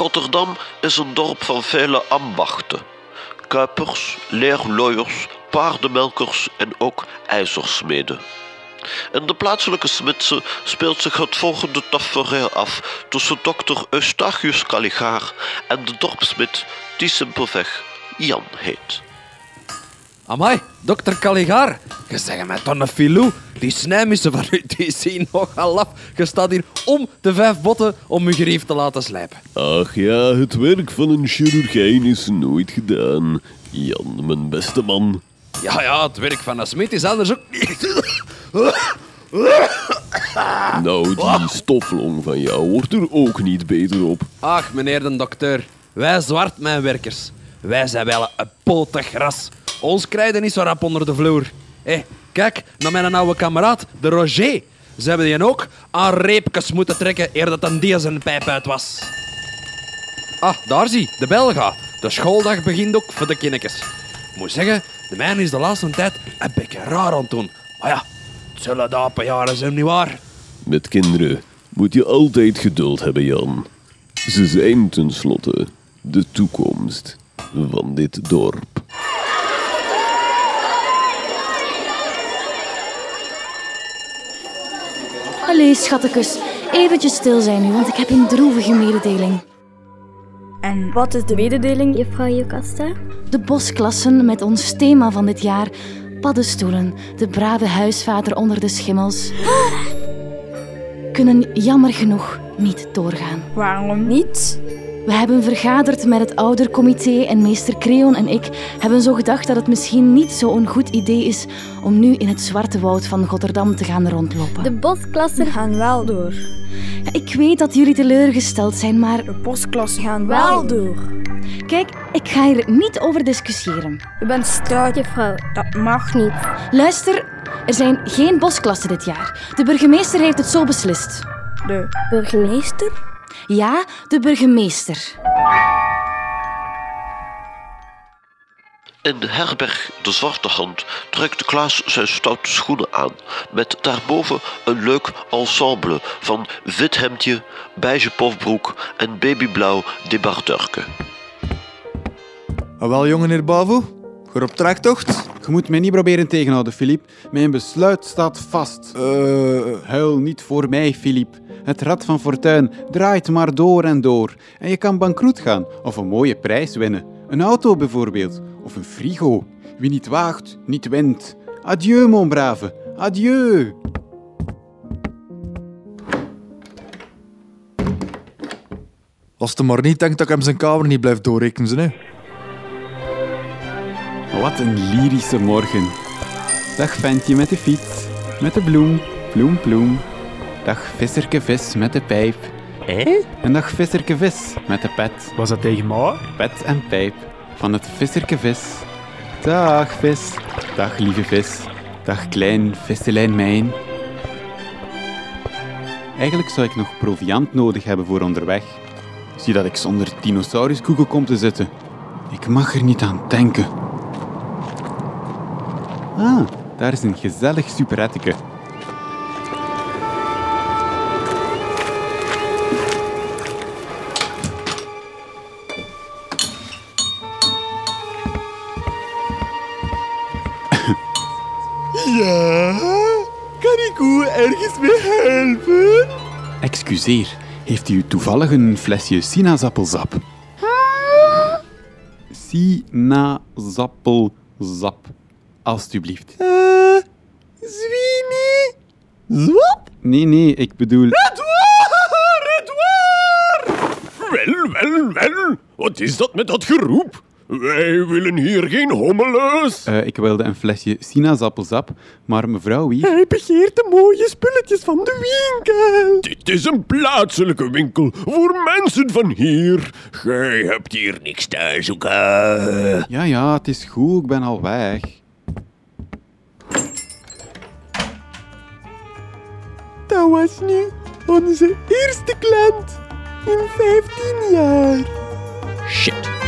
Rotterdam is een dorp van vele ambachten. Kuipers, leerlooiers, paardenmelkers en ook ijzersmeden. In de plaatselijke smidse speelt zich het volgende tafereel af tussen dokter Eustachius Caligaar en de dorpsmid die simpelweg Jan heet. Amai, dokter Caligaar. Je zegt mij toch een filou. Die snijmissen van u, die zien nogal af. Je staat hier om de vijf botten om uw gerief te laten slijpen. Ach ja, het werk van een chirurgijn is nooit gedaan. Jan, mijn beste man. Ja, ja, het werk van een smid is anders ook niet. Nou, die stoflong van jou wordt er ook niet beter op. Ach, meneer de dokter. Wij zwartmijnwerkers. Wij zijn wel een potig ras. Ons krijgen niet zo rap onder de vloer. Hé, kijk naar mijn oude kameraad, de Roger. Ze hebben die ook aan reepjes moeten trekken eer dat een die zijn pijp uit was. Ah, daar zie, de Belga. De schooldag begint ook voor de kindjes. Moet zeggen, de mijne is de laatste tijd een beetje raar aan het doen. Maar ja, het zullen de apenjaren zijn, nietwaar? Met kinderen moet je altijd geduld hebben, Jan. Ze zijn tenslotte de toekomst van dit dorp. Allee, schattekes. Eventjes stil zijn nu, want ik heb een droevige mededeling. En wat is de mededeling, juffrouw Jocasta? De bosklassen met ons thema van dit jaar... Paddenstoelen, de brave huisvader onder de schimmels... kunnen jammer genoeg niet doorgaan. Waarom niet? We hebben vergaderd met het oudercomité en meester Creon en ik hebben zo gedacht dat het misschien niet zo'n goed idee is om nu in het zwarte woud van Rotterdam te gaan rondlopen. De bosklassen gaan wel door. Ja, ik weet dat jullie teleurgesteld zijn, maar De bosklassen gaan wel door. kijk, ik ga hier niet over discussiëren. U bent stout, juffrouw. Dat mag niet. Luister, er zijn geen bosklassen dit jaar. De burgemeester heeft het zo beslist. De burgemeester? Ja, de burgemeester. In de herberg De Zwarte Hand trekt Klaas zijn stoute schoenen aan, met daarboven een leuk ensemble van wit hemdje, beige pofbroek en babyblauw debardeurke. Ah, wel, jongen heer Bavo. Goed op trektocht. Je moet mij niet proberen tegenhouden, Filip. Mijn besluit staat vast. Eh, Huil niet voor mij, Filip. Het rad van fortuin draait maar door en door. En je kan bankroet gaan of een mooie prijs winnen. Een auto bijvoorbeeld. Of een frigo. Wie niet waagt, niet wint. Adieu, mon brave. Adieu. als hij maar niet denkt dat ik hem zijn kamer niet blijf doorrekenen, hè. Wat een lyrische morgen. Dag ventje met de fiets, met de bloem, bloem, bloem. Dag visserke vis met de pijp. Hé? En dag visserke vis met de pet. Was dat tegen mij? Pet en pijp van het visserke vis. Dag vis, dag lieve vis, dag klein visselijn mijn. Eigenlijk zou ik nog proviand nodig hebben voor onderweg. Zie dat ik zonder dinosauruskoeken kom te zitten. Ik mag er niet aan denken. Ah, daar is een gezellig superetteke. Ja? Kan ik u ergens mee helpen? Excuseer, heeft u toevallig een flesje sinaasappelsap? Sinaasappelsap, alstublieft. Eh, Zwienie? Zwap? Nee, nee, ik bedoel... Edouard! Edouard! Wel, wel, wel. Wat is dat met dat geroep? Wij willen hier geen hommeles. Eh, ik wilde een flesje sinaasappelsap, maar mevrouw wie? Hij begeert de mooie spulletjes van de winkel. Dit is een plaatselijke winkel voor mensen van hier. Gij hebt hier niks te zoeken. Ja, ja, het is goed, ik ben al weg. Dat was nu onze eerste klant in 15 jaar. Shit.